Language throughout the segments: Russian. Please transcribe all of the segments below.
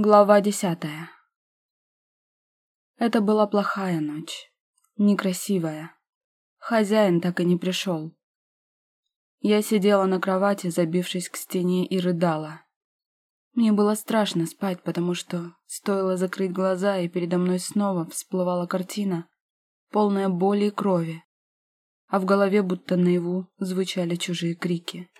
Глава десятая Это была плохая ночь. Некрасивая. Хозяин так и не пришел. Я сидела на кровати, забившись к стене, и рыдала. Мне было страшно спать, потому что стоило закрыть глаза, и передо мной снова всплывала картина, полная боли и крови, а в голове будто наяву звучали чужие крики.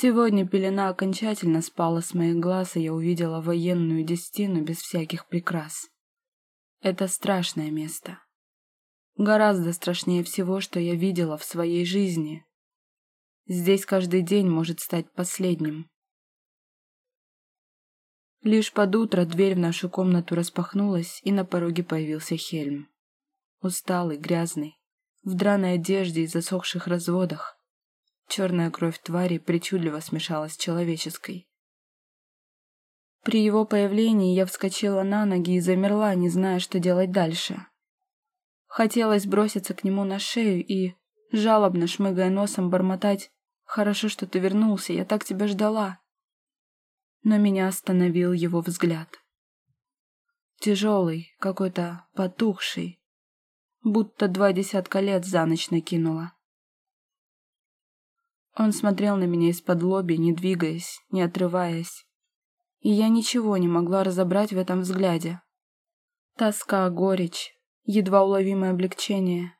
Сегодня пелена окончательно спала с моих глаз, и я увидела военную десятину без всяких прикрас. Это страшное место. Гораздо страшнее всего, что я видела в своей жизни. Здесь каждый день может стать последним. Лишь под утро дверь в нашу комнату распахнулась, и на пороге появился Хельм. Усталый, грязный, в драной одежде и засохших разводах. Черная кровь твари причудливо смешалась с человеческой. При его появлении я вскочила на ноги и замерла, не зная, что делать дальше. Хотелось броситься к нему на шею и, жалобно шмыгая носом, бормотать «Хорошо, что ты вернулся, я так тебя ждала». Но меня остановил его взгляд. Тяжелый, какой-то потухший, будто два десятка лет за ночь накинула. Он смотрел на меня из-под лоби, не двигаясь, не отрываясь. И я ничего не могла разобрать в этом взгляде. Тоска, горечь, едва уловимое облегчение.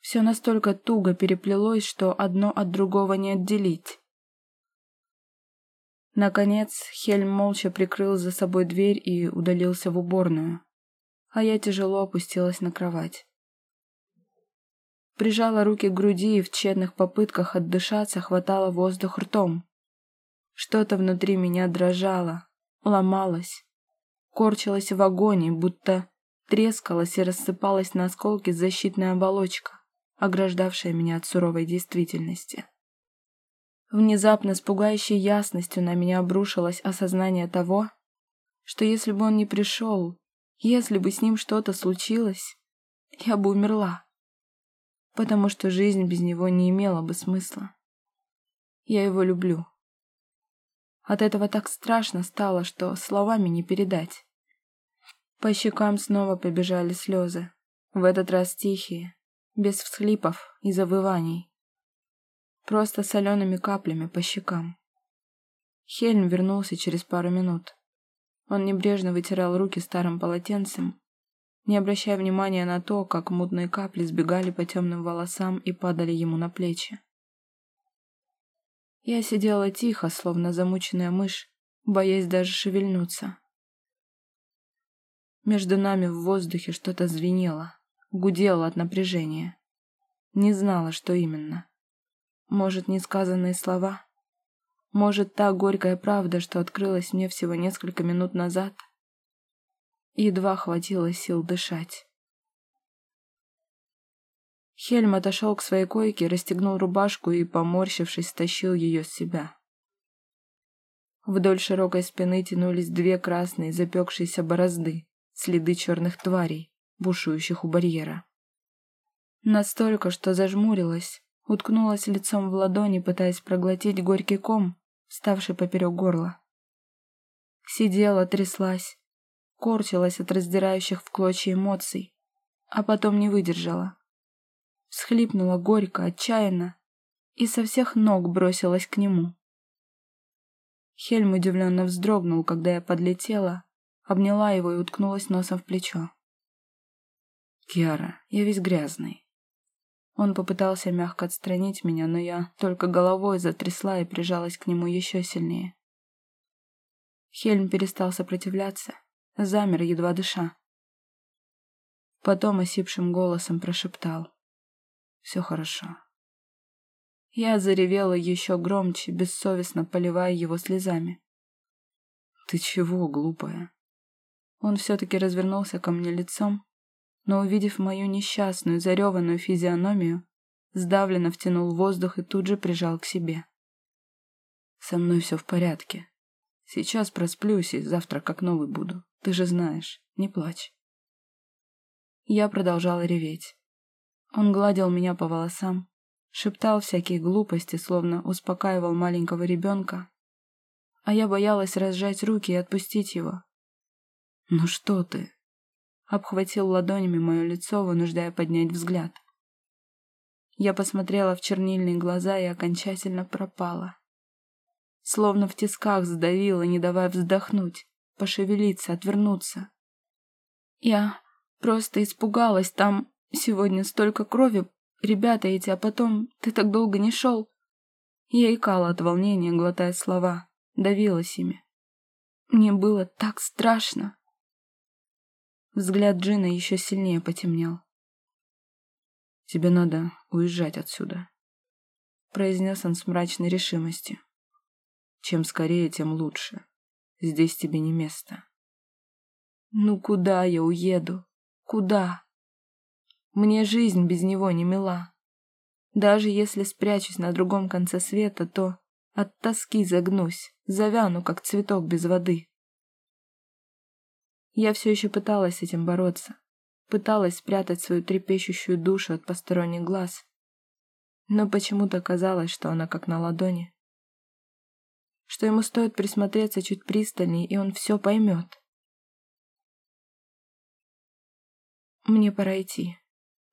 Все настолько туго переплелось, что одно от другого не отделить. Наконец, Хельм молча прикрыл за собой дверь и удалился в уборную, а я тяжело опустилась на кровать. Прижала руки к груди и в тщетных попытках отдышаться хватала воздух ртом. Что-то внутри меня дрожало, ломалось, корчилось в агонии, будто трескалась и рассыпалась на осколки защитная оболочка, ограждавшая меня от суровой действительности. Внезапно с пугающей ясностью на меня обрушилось осознание того, что если бы он не пришел, если бы с ним что-то случилось, я бы умерла потому что жизнь без него не имела бы смысла. Я его люблю. От этого так страшно стало, что словами не передать. По щекам снова побежали слезы, в этот раз тихие, без всхлипов и завываний. Просто солеными каплями по щекам. Хельм вернулся через пару минут. Он небрежно вытирал руки старым полотенцем не обращая внимания на то, как мутные капли сбегали по темным волосам и падали ему на плечи. Я сидела тихо, словно замученная мышь, боясь даже шевельнуться. Между нами в воздухе что-то звенело, гудело от напряжения. Не знала, что именно. Может, несказанные слова? Может, та горькая правда, что открылась мне всего несколько минут назад — Едва хватило сил дышать. Хельм отошел к своей койке, расстегнул рубашку и, поморщившись, стащил ее с себя. Вдоль широкой спины тянулись две красные запекшиеся борозды, следы черных тварей, бушующих у барьера. Настолько, что зажмурилась, уткнулась лицом в ладони, пытаясь проглотить горький ком, ставший поперек горла. Сидела, тряслась, корчилась от раздирающих в клочья эмоций, а потом не выдержала. Всхлипнула горько, отчаянно и со всех ног бросилась к нему. Хельм удивленно вздрогнул, когда я подлетела, обняла его и уткнулась носом в плечо. «Киара, я весь грязный». Он попытался мягко отстранить меня, но я только головой затрясла и прижалась к нему еще сильнее. Хельм перестал сопротивляться замер, едва дыша. Потом осипшим голосом прошептал. «Все хорошо». Я заревела еще громче, бессовестно поливая его слезами. «Ты чего, глупая?» Он все-таки развернулся ко мне лицом, но, увидев мою несчастную, зареванную физиономию, сдавленно втянул воздух и тут же прижал к себе. «Со мной все в порядке. Сейчас просплюсь и завтра как новый буду. Ты же знаешь, не плачь. Я продолжала реветь. Он гладил меня по волосам, шептал всякие глупости, словно успокаивал маленького ребенка, а я боялась разжать руки и отпустить его. «Ну что ты?» Обхватил ладонями мое лицо, вынуждая поднять взгляд. Я посмотрела в чернильные глаза и окончательно пропала. Словно в тисках сдавила, не давая вздохнуть, пошевелиться, отвернуться. Я просто испугалась, там сегодня столько крови, ребята эти, а потом ты так долго не шел. Я икала от волнения, глотая слова, давилась ими. Мне было так страшно. Взгляд Джина еще сильнее потемнел. «Тебе надо уезжать отсюда», — произнес он с мрачной решимостью. «Чем скорее, тем лучше. Здесь тебе не место». «Ну куда я уеду? Куда? Мне жизнь без него не мила. Даже если спрячусь на другом конце света, то от тоски загнусь, завяну, как цветок без воды». Я все еще пыталась с этим бороться пыталась спрятать свою трепещущую душу от посторонних глаз. Но почему-то казалось, что она как на ладони. Что ему стоит присмотреться чуть пристальнее, и он все поймет. Мне пора идти.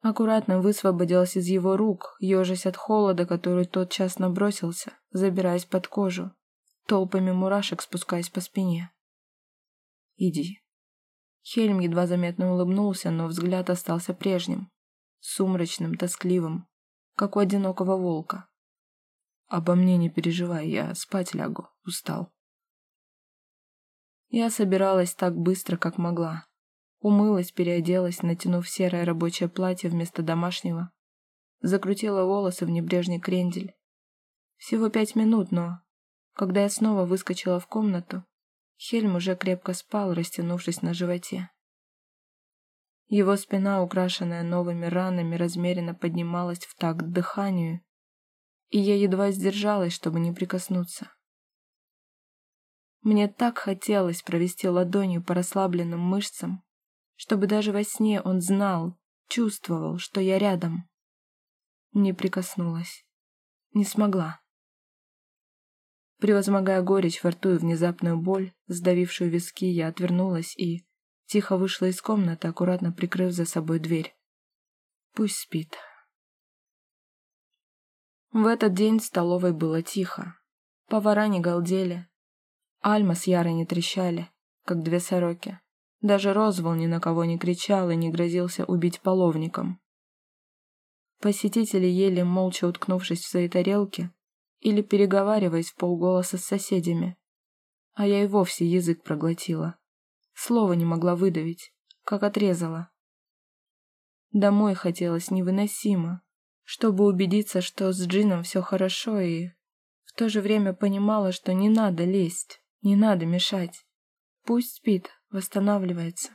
Аккуратно высвободилась из его рук, ежась от холода, который тотчас набросился, забираясь под кожу, толпами мурашек спускаясь по спине. «Иди», Хельм едва заметно улыбнулся, но взгляд остался прежним, сумрачным, тоскливым, как у одинокого волка. «Обо мне не переживай, я спать лягу, устал». Я собиралась так быстро, как могла. Умылась, переоделась, натянув серое рабочее платье вместо домашнего. Закрутила волосы в небрежный крендель. Всего пять минут, но... Когда я снова выскочила в комнату, Хельм уже крепко спал, растянувшись на животе. Его спина, украшенная новыми ранами, размеренно поднималась в такт дыханию, и я едва сдержалась, чтобы не прикоснуться. Мне так хотелось провести ладонью по расслабленным мышцам, чтобы даже во сне он знал, чувствовал, что я рядом. Не прикоснулась. Не смогла. Превозмогая горечь во рту и внезапную боль, сдавившую виски, я отвернулась и тихо вышла из комнаты, аккуратно прикрыв за собой дверь. Пусть спит. В этот день в столовой было тихо. Повара не галдели. Альма с Ярой не трещали, как две сороки. Даже Розвол ни на кого не кричал и не грозился убить половником. Посетители ели, молча уткнувшись в свои тарелки, или переговариваясь в полголоса с соседями. А я и вовсе язык проглотила. Слова не могла выдавить, как отрезала. Домой хотелось невыносимо, чтобы убедиться, что с Джином все хорошо, и в то же время понимала, что не надо лезть, не надо мешать. Пусть спит, восстанавливается.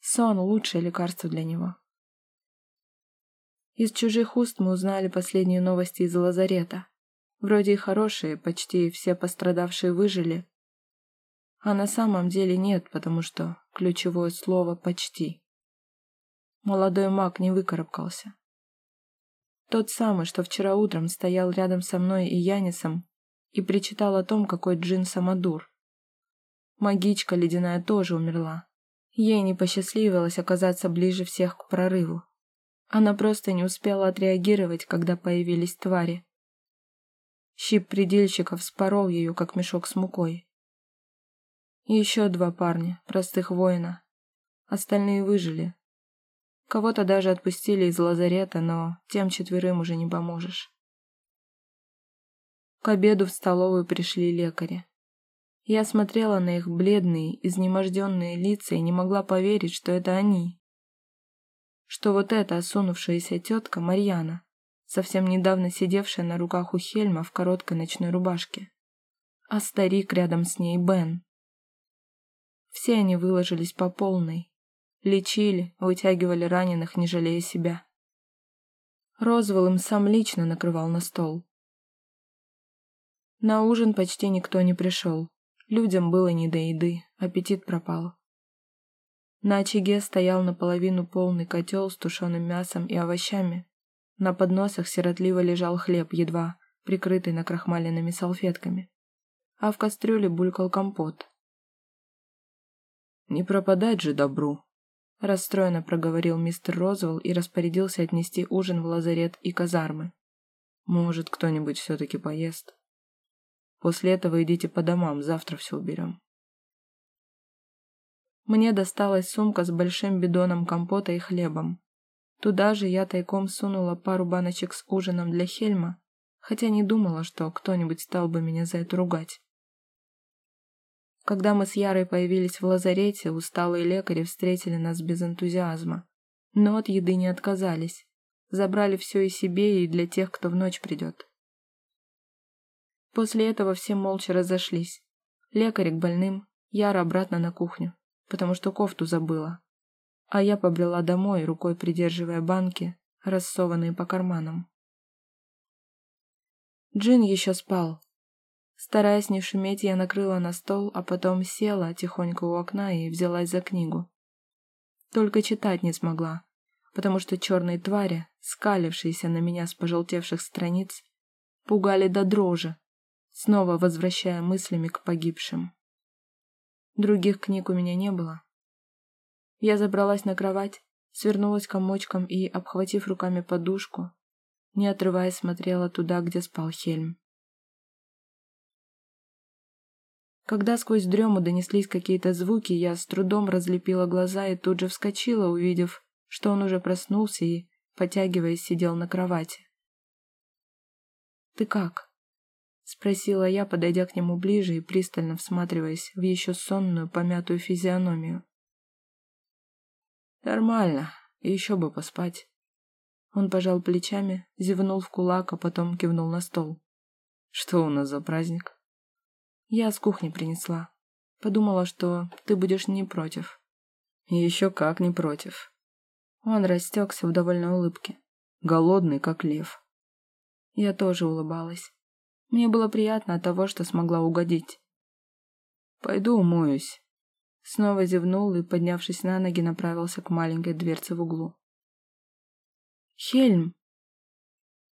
Сон — лучшее лекарство для него. Из чужих уст мы узнали последние новости из лазарета. Вроде и хорошие, почти все пострадавшие выжили. А на самом деле нет, потому что ключевое слово «почти». Молодой маг не выкарабкался. Тот самый, что вчера утром стоял рядом со мной и Янисом и причитал о том, какой Джин самодур. Магичка ледяная тоже умерла. Ей не посчастливилось оказаться ближе всех к прорыву. Она просто не успела отреагировать, когда появились твари. Щип предельщиков спорол ее, как мешок с мукой. Еще два парня, простых воина. Остальные выжили. Кого-то даже отпустили из лазарета, но тем четверым уже не поможешь. К обеду в столовую пришли лекари. Я смотрела на их бледные, изнеможденные лица и не могла поверить, что это они. Что вот эта осунувшаяся тетка Марьяна совсем недавно сидевшая на руках у Хельма в короткой ночной рубашке. А старик рядом с ней Бен. Все они выложились по полной. Лечили, вытягивали раненых, не жалея себя. Розвелл им сам лично накрывал на стол. На ужин почти никто не пришел. Людям было не до еды, аппетит пропал. На очаге стоял наполовину полный котел с тушеным мясом и овощами, на подносах сиротливо лежал хлеб, едва прикрытый накрахмаленными салфетками. а в кастрюле булькал компот. «Не пропадать же добру!» — расстроенно проговорил мистер Розвелл и распорядился отнести ужин в лазарет и казармы. «Может, кто-нибудь все-таки поест. После этого идите по домам, завтра все уберем». Мне досталась сумка с большим бидоном компота и хлебом. Туда же я тайком сунула пару баночек с ужином для Хельма, хотя не думала, что кто-нибудь стал бы меня за это ругать. Когда мы с Ярой появились в лазарете, усталые лекари встретили нас без энтузиазма, но от еды не отказались. Забрали все и себе, и для тех, кто в ночь придет. После этого все молча разошлись. Лекарь к больным, Яра обратно на кухню потому что кофту забыла. А я побрела домой, рукой придерживая банки, рассованные по карманам. Джин еще спал. Стараясь не шуметь, я накрыла на стол, а потом села тихонько у окна и взялась за книгу. Только читать не смогла, потому что черные твари, скалившиеся на меня с пожелтевших страниц, пугали до дрожи, снова возвращая мыслями к погибшим. Других книг у меня не было. Я забралась на кровать, свернулась комочком и, обхватив руками подушку, не отрываясь смотрела туда, где спал Хельм. Когда сквозь дрему донеслись какие-то звуки, я с трудом разлепила глаза и тут же вскочила, увидев, что он уже проснулся и, потягиваясь, сидел на кровати. «Ты как?» Спросила я, подойдя к нему ближе и пристально всматриваясь в еще сонную, помятую физиономию. «Нормально. Еще бы поспать». Он пожал плечами, зевнул в кулак, а потом кивнул на стол. «Что у нас за праздник?» «Я с кухни принесла. Подумала, что ты будешь не против». «Еще как не против». Он растекся в довольной улыбке. Голодный, как лев. Я тоже улыбалась. Мне было приятно от того, что смогла угодить. «Пойду умоюсь». Снова зевнул и, поднявшись на ноги, направился к маленькой дверце в углу. «Хельм!»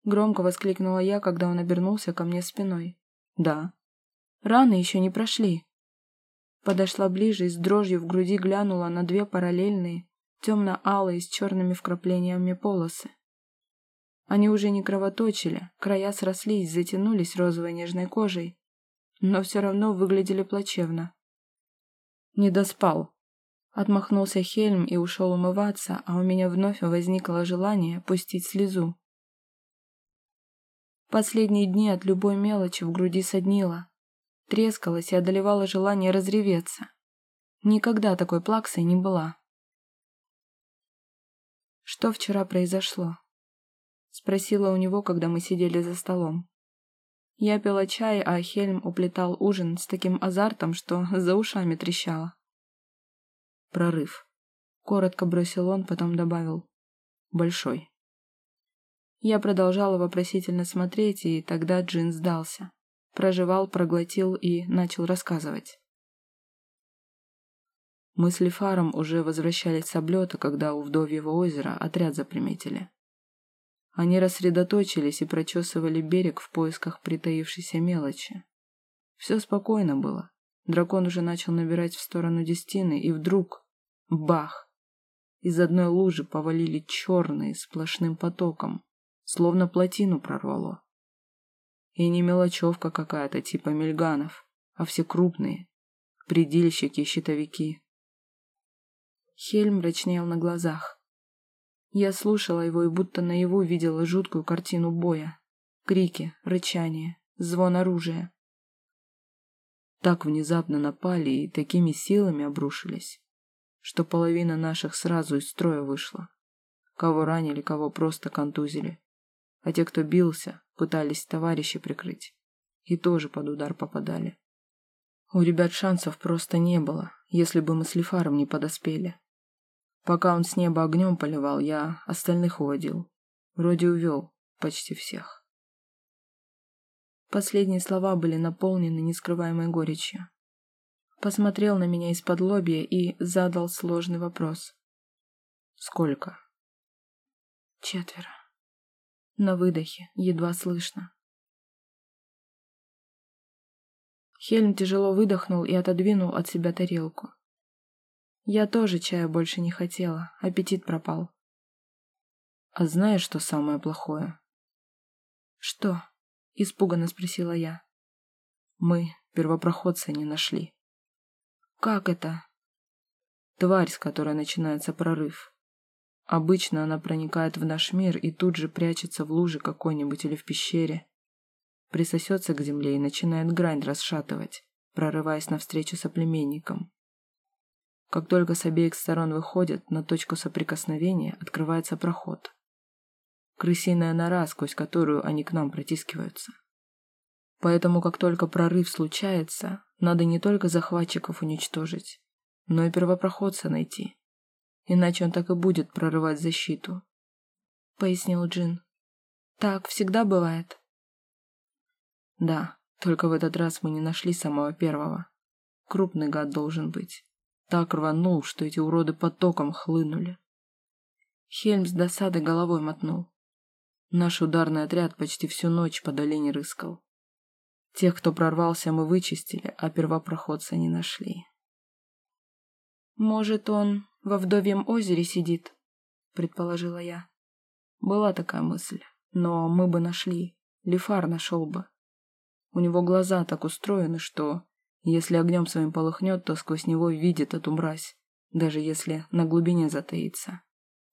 Громко воскликнула я, когда он обернулся ко мне спиной. «Да». «Раны еще не прошли». Подошла ближе и с дрожью в груди глянула на две параллельные, темно-алые с черными вкраплениями полосы. Они уже не кровоточили, края срослись, затянулись розовой нежной кожей, но все равно выглядели плачевно. «Не доспал», — отмахнулся Хельм и ушел умываться, а у меня вновь возникло желание пустить слезу. Последние дни от любой мелочи в груди соднило, трескалось и одолевало желание разреветься. Никогда такой плаксой не была. Что вчера произошло? Спросила у него, когда мы сидели за столом. Я пила чай, а Хельм уплетал ужин с таким азартом, что за ушами трещало. Прорыв. Коротко бросил он, потом добавил. Большой. Я продолжала вопросительно смотреть, и тогда Джин сдался. Проживал, проглотил и начал рассказывать. Мы с Лефаром уже возвращались с облета, когда у Вдовьего озера отряд заприметили. Они рассредоточились и прочесывали берег в поисках притаившейся мелочи. Все спокойно было. Дракон уже начал набирать в сторону Дестины, и вдруг... Бах! Из одной лужи повалили черные сплошным потоком, словно плотину прорвало. И не мелочевка какая-то, типа мельганов, а все крупные, предельщики и щитовики. Хельм мрачнел на глазах. Я слушала его и будто наяву видела жуткую картину боя. Крики, рычание, звон оружия. Так внезапно напали и такими силами обрушились, что половина наших сразу из строя вышла. Кого ранили, кого просто контузили. А те, кто бился, пытались товарища прикрыть. И тоже под удар попадали. У ребят шансов просто не было, если бы мы с Лефаром не подоспели. Пока он с неба огнем поливал, я остальных уводил. Вроде увел почти всех. Последние слова были наполнены нескрываемой горечью. Посмотрел на меня из-под лобья и задал сложный вопрос. «Сколько?» «Четверо». На выдохе, едва слышно. Хельм тяжело выдохнул и отодвинул от себя тарелку. Я тоже чая больше не хотела, аппетит пропал. А знаешь, что самое плохое? Что? Испуганно спросила я. Мы первопроходца не нашли. Как это? Тварь, с которой начинается прорыв. Обычно она проникает в наш мир и тут же прячется в луже какой-нибудь или в пещере. Присосется к земле и начинает грань расшатывать, прорываясь навстречу соплеменникам. Как только с обеих сторон выходят, на точку соприкосновения открывается проход. Крысиная нора, сквозь которую они к нам протискиваются. Поэтому, как только прорыв случается, надо не только захватчиков уничтожить, но и первопроходца найти. Иначе он так и будет прорывать защиту. Пояснил Джин. Так всегда бывает. Да, только в этот раз мы не нашли самого первого. Крупный гад должен быть. Так рванул, что эти уроды потоком хлынули. Хельм с досадой головой мотнул. Наш ударный отряд почти всю ночь по долине рыскал. Тех, кто прорвался, мы вычистили, а первопроходца не нашли. «Может, он во вдовьем озере сидит?» — предположила я. Была такая мысль, но мы бы нашли. Лифар нашел бы. У него глаза так устроены, что, если огнем своим полыхнет, то сквозь него видит эту мразь, даже если на глубине затаится.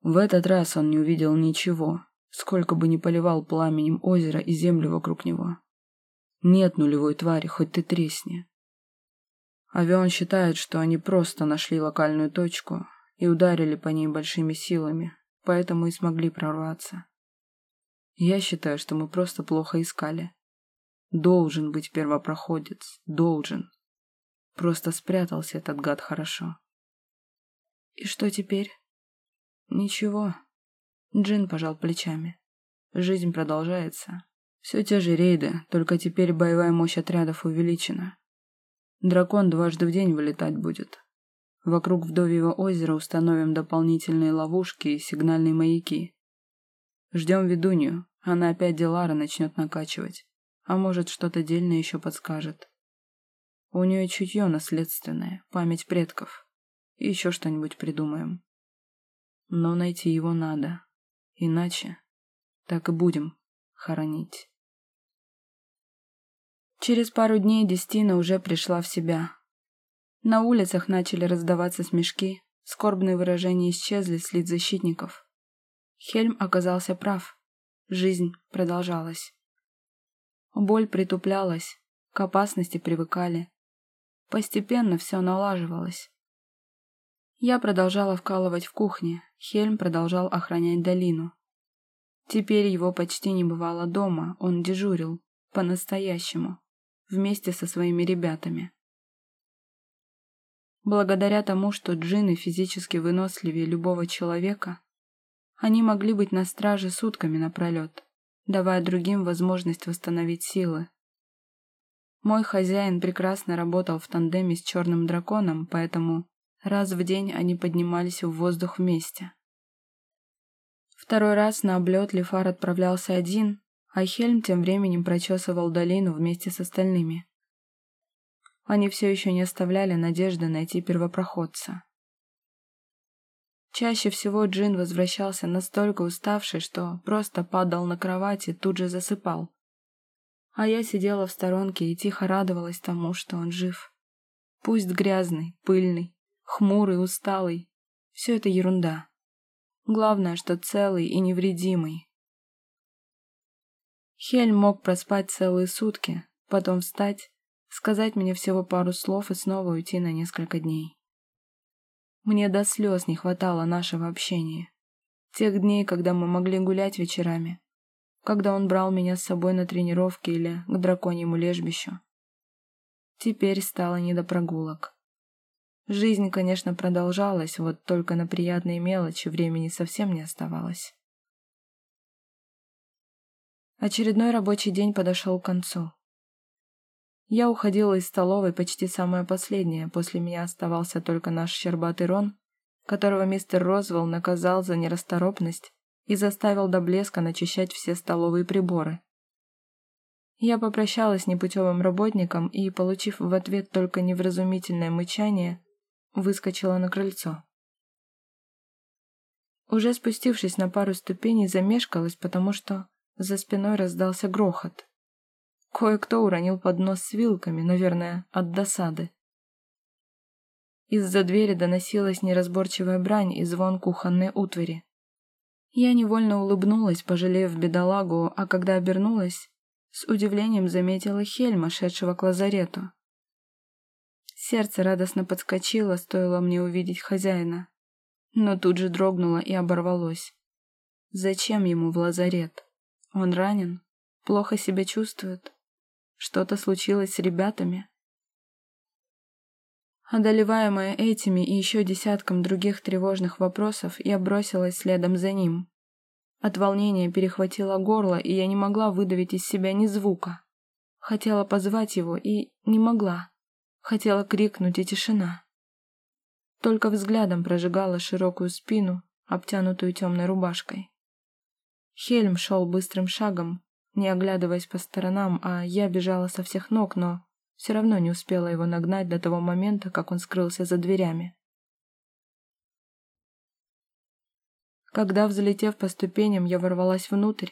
В этот раз он не увидел ничего, сколько бы ни поливал пламенем озеро и землю вокруг него. Нет нулевой твари, хоть ты тресни. Авион считает, что они просто нашли локальную точку и ударили по ней большими силами, поэтому и смогли прорваться. Я считаю, что мы просто плохо искали. Должен быть первопроходец, должен. Просто спрятался этот гад хорошо. И что теперь? Ничего. Джин пожал плечами. Жизнь продолжается. Все те же рейды, только теперь боевая мощь отрядов увеличена. Дракон дважды в день вылетать будет. Вокруг Вдовьего озера установим дополнительные ловушки и сигнальные маяки. Ждем ведунью, она опять Дилара начнет накачивать. А может, что-то дельное еще подскажет. У нее чутье наследственное, память предков. И еще что-нибудь придумаем. Но найти его надо. Иначе так и будем хоронить. Через пару дней Дестина уже пришла в себя. На улицах начали раздаваться смешки, скорбные выражения исчезли с лиц защитников. Хельм оказался прав. Жизнь продолжалась. Боль притуплялась, к опасности привыкали. Постепенно все налаживалось. Я продолжала вкалывать в кухне, Хельм продолжал охранять долину. Теперь его почти не бывало дома, он дежурил, по-настоящему, вместе со своими ребятами. Благодаря тому, что джинны физически выносливее любого человека, они могли быть на страже сутками напролет давая другим возможность восстановить силы. Мой хозяин прекрасно работал в тандеме с черным драконом, поэтому раз в день они поднимались в воздух вместе. Второй раз на облет Лефар отправлялся один, а Хельм тем временем прочесывал долину вместе с остальными. Они все еще не оставляли надежды найти первопроходца. Чаще всего Джин возвращался настолько уставший, что просто падал на кровати и тут же засыпал. А я сидела в сторонке и тихо радовалась тому, что он жив. Пусть грязный, пыльный, хмурый, усталый. Все это ерунда. Главное, что целый и невредимый. Хель мог проспать целые сутки, потом встать, сказать мне всего пару слов и снова уйти на несколько дней. Мне до слез не хватало нашего общения. Тех дней, когда мы могли гулять вечерами. Когда он брал меня с собой на тренировки или к драконьему лежбищу. Теперь стало не до прогулок. Жизнь, конечно, продолжалась, вот только на приятные мелочи времени совсем не оставалось. Очередной рабочий день подошел к концу. Я уходила из столовой почти самая последняя, после меня оставался только наш щербатый Рон, которого мистер Розвелл наказал за нерасторопность и заставил до блеска начищать все столовые приборы. Я попрощалась с непутевым работником и, получив в ответ только невразумительное мычание, выскочила на крыльцо. Уже спустившись на пару ступеней, замешкалась, потому что за спиной раздался грохот. Кое-кто уронил поднос с вилками, наверное, от досады. Из-за двери доносилась неразборчивая брань и звон кухонной утвари. Я невольно улыбнулась, пожалев бедолагу, а когда обернулась, с удивлением заметила Хельма, шедшего к лазарету. Сердце радостно подскочило, стоило мне увидеть хозяина, но тут же дрогнуло и оборвалось. Зачем ему в лазарет? Он ранен? Плохо себя чувствует? Что-то случилось с ребятами? Одолеваемая этими и еще десятком других тревожных вопросов, я бросилась следом за ним. От волнения перехватило горло, и я не могла выдавить из себя ни звука. Хотела позвать его и не могла. Хотела крикнуть, и тишина. Только взглядом прожигала широкую спину, обтянутую темной рубашкой. Хельм шел быстрым шагом, не оглядываясь по сторонам, а я бежала со всех ног, но все равно не успела его нагнать до того момента, как он скрылся за дверями. Когда, взлетев по ступеням, я ворвалась внутрь,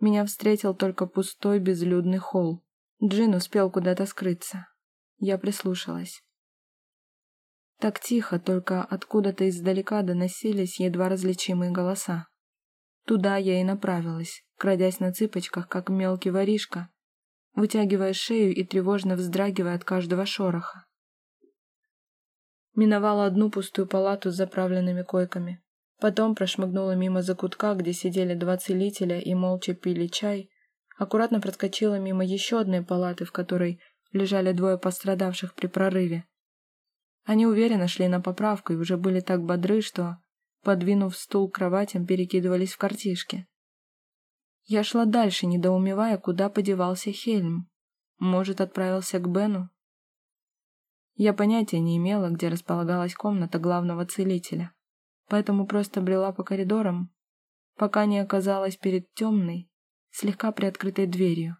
меня встретил только пустой безлюдный холл. Джин успел куда-то скрыться. Я прислушалась. Так тихо, только откуда-то издалека доносились едва различимые голоса. Туда я и направилась, крадясь на цыпочках, как мелкий воришка, вытягивая шею и тревожно вздрагивая от каждого шороха. Миновала одну пустую палату с заправленными койками. Потом прошмыгнула мимо закутка, где сидели два целителя и молча пили чай, аккуратно проскочила мимо еще одной палаты, в которой лежали двое пострадавших при прорыве. Они уверенно шли на поправку и уже были так бодры, что, подвинув стул к кроватям, перекидывались в картишки. Я шла дальше, недоумевая, куда подевался Хельм. Может, отправился к Бену? Я понятия не имела, где располагалась комната главного целителя, поэтому просто брела по коридорам, пока не оказалась перед темной, слегка приоткрытой дверью.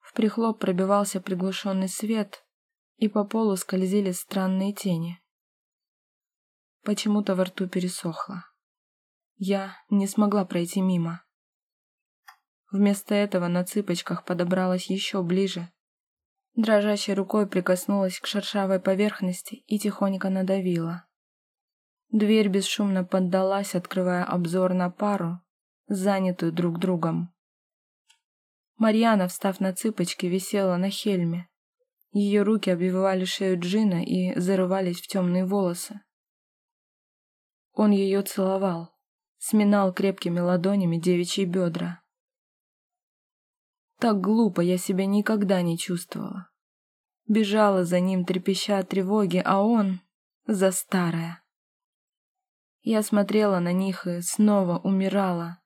В прихлоп пробивался приглушенный свет, и по полу скользили странные тени. Почему-то во рту пересохло. Я не смогла пройти мимо. Вместо этого на цыпочках подобралась еще ближе. Дрожащей рукой прикоснулась к шершавой поверхности и тихонько надавила. Дверь бесшумно поддалась, открывая обзор на пару, занятую друг другом. Марьяна, встав на цыпочки, висела на хельме. Ее руки обвивали шею Джина и зарывались в темные волосы. Он ее целовал сминал крепкими ладонями девичьи бедра. Так глупо я себя никогда не чувствовала. Бежала за ним, трепеща от тревоги, а он за старое. Я смотрела на них и снова умирала,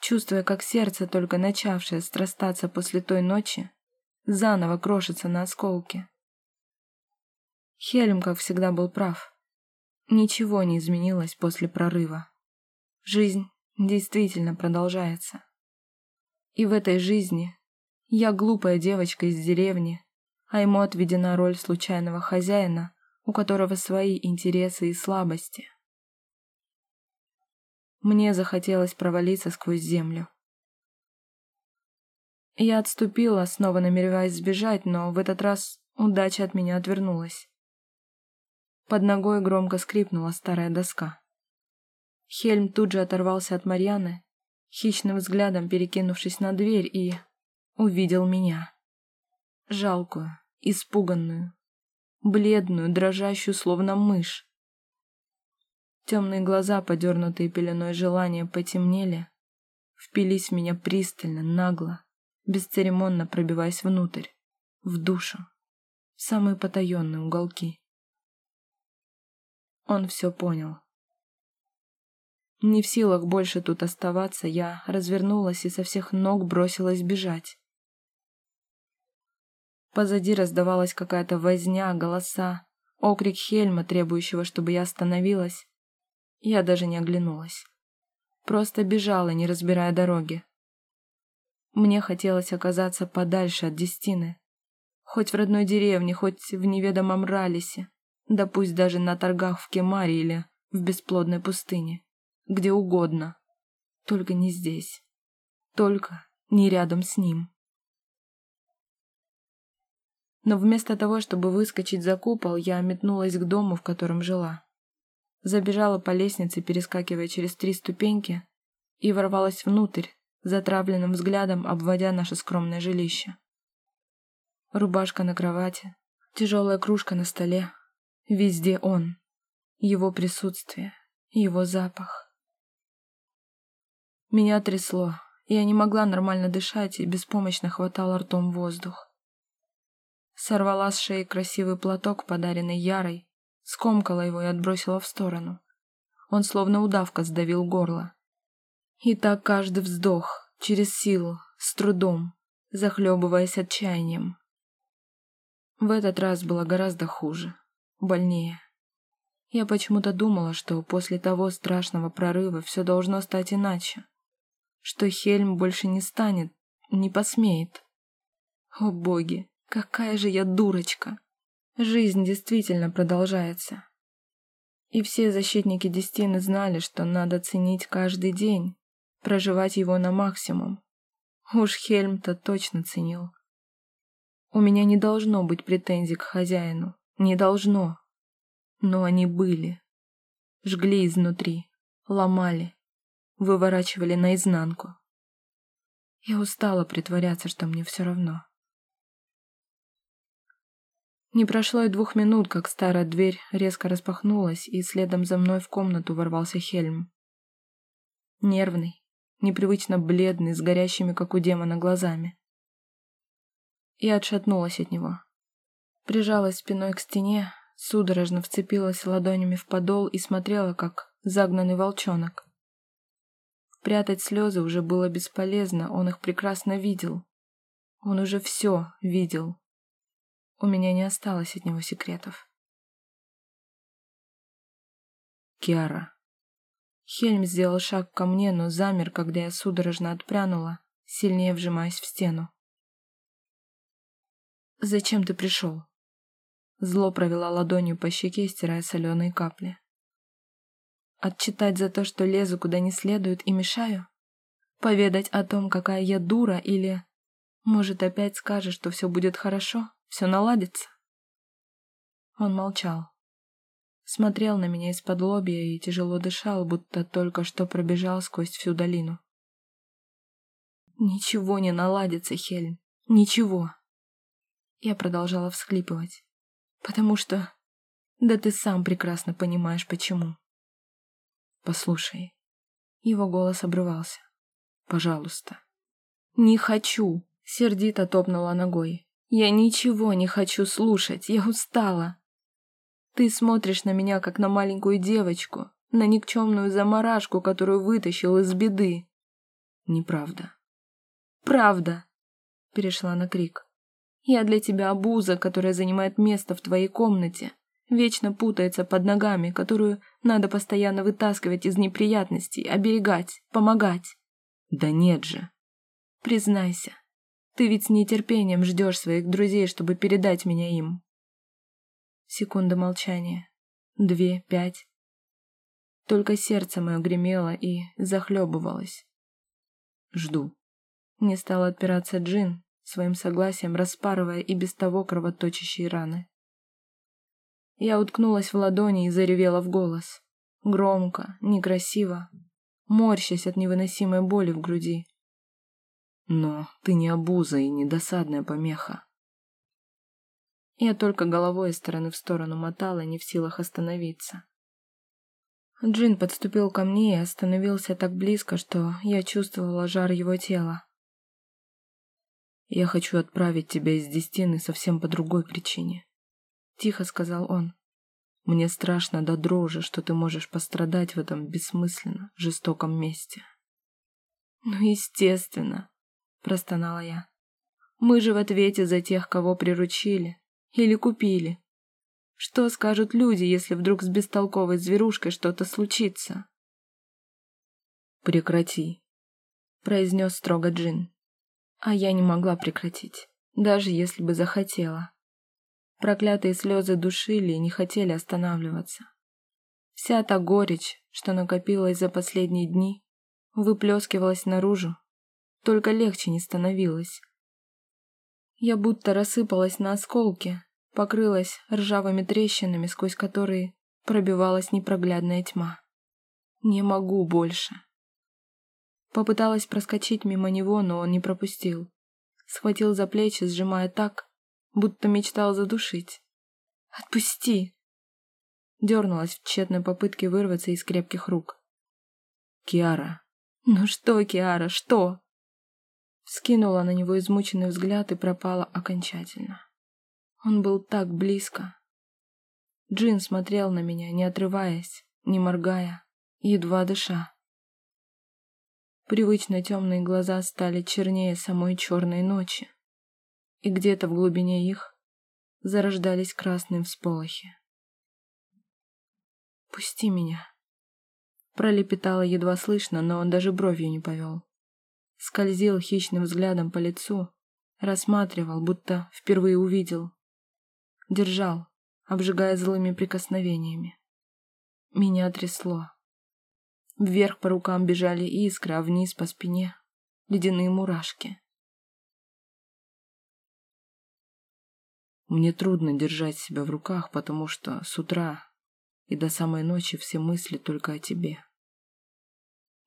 чувствуя, как сердце, только начавшее страстаться после той ночи, заново крошится на осколки. Хельм, как всегда, был прав. Ничего не изменилось после прорыва. Жизнь действительно продолжается. И в этой жизни я глупая девочка из деревни, а ему отведена роль случайного хозяина, у которого свои интересы и слабости. Мне захотелось провалиться сквозь землю. Я отступила, снова намереваясь сбежать, но в этот раз удача от меня отвернулась. Под ногой громко скрипнула старая доска. Хельм тут же оторвался от Марьяны, хищным взглядом перекинувшись на дверь, и увидел меня. Жалкую, испуганную, бледную, дрожащую, словно мышь. Темные глаза, подернутые пеленой желания, потемнели, впились в меня пристально, нагло, бесцеремонно пробиваясь внутрь, в душу, в самые потаенные уголки. Он все понял. Не в силах больше тут оставаться, я развернулась и со всех ног бросилась бежать. Позади раздавалась какая-то возня, голоса, окрик Хельма, требующего, чтобы я остановилась. Я даже не оглянулась. Просто бежала, не разбирая дороги. Мне хотелось оказаться подальше от Дестины. Хоть в родной деревне, хоть в неведомом Ралисе, да пусть даже на торгах в Кемаре или в бесплодной пустыне. Где угодно. Только не здесь. Только не рядом с ним. Но вместо того, чтобы выскочить за купол, я метнулась к дому, в котором жила. Забежала по лестнице, перескакивая через три ступеньки, и ворвалась внутрь, затравленным взглядом обводя наше скромное жилище. Рубашка на кровати, тяжелая кружка на столе. Везде он. Его присутствие, его запах. Меня трясло, я не могла нормально дышать и беспомощно хватала ртом воздух. Сорвала с шеи красивый платок, подаренный Ярой, скомкала его и отбросила в сторону. Он словно удавка сдавил горло. И так каждый вздох, через силу, с трудом, захлебываясь отчаянием. В этот раз было гораздо хуже, больнее. Я почему-то думала, что после того страшного прорыва все должно стать иначе. Что Хельм больше не станет, не посмеет. О боги, какая же я дурочка! Жизнь действительно продолжается. И все защитники Дестины знали, что надо ценить каждый день, проживать его на максимум. Уж Хельм-то точно ценил. У меня не должно быть претензий к хозяину. Не должно. Но они были. Жгли изнутри, ломали, выворачивали наизнанку. Я устала притворяться, что мне все равно. Не прошло и двух минут, как старая дверь резко распахнулась, и следом за мной в комнату ворвался Хельм. Нервный, непривычно бледный, с горящими, как у демона, глазами. Я отшатнулась от него. Прижалась спиной к стене, судорожно вцепилась ладонями в подол и смотрела, как загнанный волчонок. Прятать слезы уже было бесполезно, он их прекрасно видел. Он уже все видел. У меня не осталось от него секретов. Киара. Хельм сделал шаг ко мне, но замер, когда я судорожно отпрянула, сильнее вжимаясь в стену. «Зачем ты пришел?» Зло провела ладонью по щеке, стирая соленые капли. «Отчитать за то, что лезу куда не следует и мешаю? Поведать о том, какая я дура, или... Может, опять скажешь, что все будет хорошо, все наладится?» Он молчал смотрел на меня из-под лобья и тяжело дышал, будто только что пробежал сквозь всю долину. «Ничего не наладится, Хелен, ничего!» Я продолжала всхлипывать. «Потому что... Да ты сам прекрасно понимаешь, почему». «Послушай». Его голос обрывался. «Пожалуйста». «Не хочу!» — сердито топнула ногой. «Я ничего не хочу слушать, я устала!» Ты смотришь на меня, как на маленькую девочку, на никчемную заморашку, которую вытащил из беды. Неправда. Правда, перешла на крик. Я для тебя обуза, которая занимает место в твоей комнате, вечно путается под ногами, которую надо постоянно вытаскивать из неприятностей, оберегать, помогать. Да нет же. Признайся, ты ведь с нетерпением ждешь своих друзей, чтобы передать меня им. Секунда молчания. Две, пять. Только сердце мое гремело и захлебывалось. Жду. Не стал отпираться Джин, своим согласием распарывая и без того кровоточащие раны. Я уткнулась в ладони и заревела в голос. Громко, некрасиво, морщась от невыносимой боли в груди. Но ты не обуза и не досадная помеха. Я только головой из стороны в сторону мотала, не в силах остановиться. Джин подступил ко мне и остановился так близко, что я чувствовала жар его тела. «Я хочу отправить тебя из Дестины совсем по другой причине», — тихо сказал он. «Мне страшно до дрожи, что ты можешь пострадать в этом бессмысленно жестоком месте». «Ну, естественно», — простонала я. «Мы же в ответе за тех, кого приручили, или купили. Что скажут люди, если вдруг с бестолковой зверушкой что-то случится? «Прекрати», — произнес строго Джин. А я не могла прекратить, даже если бы захотела. Проклятые слезы душили и не хотели останавливаться. Вся та горечь, что накопилась за последние дни, выплескивалась наружу, только легче не становилось. Я будто рассыпалась на осколки, покрылась ржавыми трещинами, сквозь которые пробивалась непроглядная тьма. Не могу больше. Попыталась проскочить мимо него, но он не пропустил. Схватил за плечи, сжимая так, будто мечтал задушить. «Отпусти!» Дернулась в тщетной попытке вырваться из крепких рук. «Киара!» «Ну что, Киара, что?» Скинула на него измученный взгляд и пропала окончательно. Он был так близко. Джин смотрел на меня, не отрываясь, не моргая, едва дыша. Привычно темные глаза стали чернее самой черной ночи, и где-то в глубине их зарождались красные всполохи. «Пусти меня!» Пролепетала едва слышно, но он даже бровью не повел. Скользил хищным взглядом по лицу, рассматривал, будто впервые увидел, держал, обжигая злыми прикосновениями. Меня трясло. Вверх по рукам бежали искры, а вниз по спине ледяные мурашки. Мне трудно держать себя в руках, потому что с утра и до самой ночи все мысли только о тебе.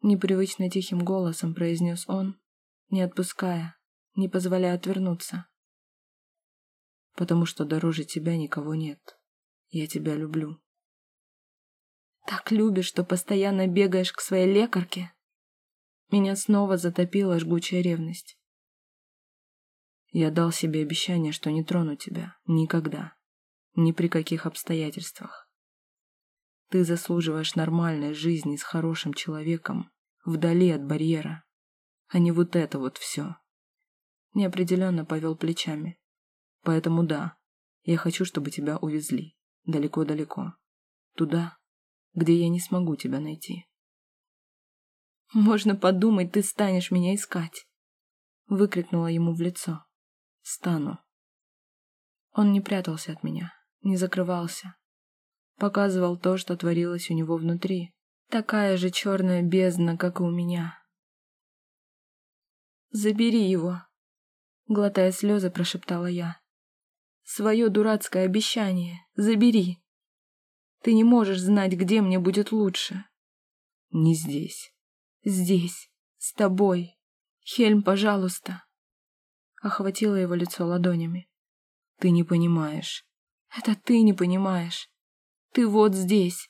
Непривычно тихим голосом произнес он, не отпуская, не позволяя отвернуться потому что дороже тебя никого нет. Я тебя люблю. Так любишь, что постоянно бегаешь к своей лекарке? Меня снова затопила жгучая ревность. Я дал себе обещание, что не трону тебя. Никогда. Ни при каких обстоятельствах. Ты заслуживаешь нормальной жизни с хорошим человеком, вдали от барьера, а не вот это вот все. Неопределенно повел плечами. Поэтому да, я хочу, чтобы тебя увезли. Далеко-далеко. Туда, где я не смогу тебя найти. «Можно подумать, ты станешь меня искать!» Выкрикнула ему в лицо. «Стану». Он не прятался от меня, не закрывался. Показывал то, что творилось у него внутри. Такая же черная бездна, как и у меня. «Забери его!» Глотая слезы, прошептала я. Свое дурацкое обещание забери. Ты не можешь знать, где мне будет лучше. Не здесь. Здесь. С тобой. Хельм, пожалуйста. Охватила его лицо ладонями. Ты не понимаешь. Это ты не понимаешь. Ты вот здесь.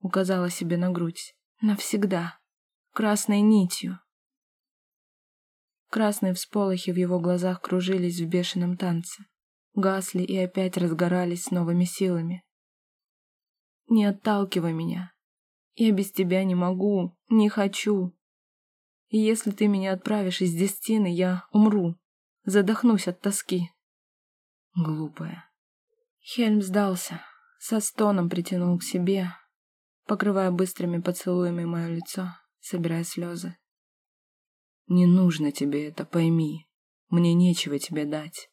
Указала себе на грудь. Навсегда. Красной нитью. Красные всполохи в его глазах кружились в бешеном танце гасли и опять разгорались с новыми силами. Не отталкивай меня. Я без тебя не могу, не хочу. И если ты меня отправишь из Дестины, я умру, задохнусь от тоски. Глупая. Хельм сдался, со стоном притянул к себе, покрывая быстрыми поцелуями мое лицо, собирая слезы. Не нужно тебе это, пойми. Мне нечего тебе дать.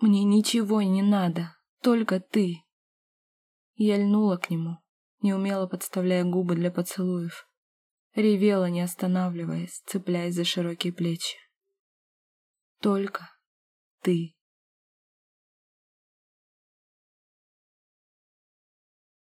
Мне ничего не надо, только ты. Я льнула к нему, неумело подставляя губы для поцелуев. Ревела, не останавливаясь, цепляясь за широкие плечи. Только ты.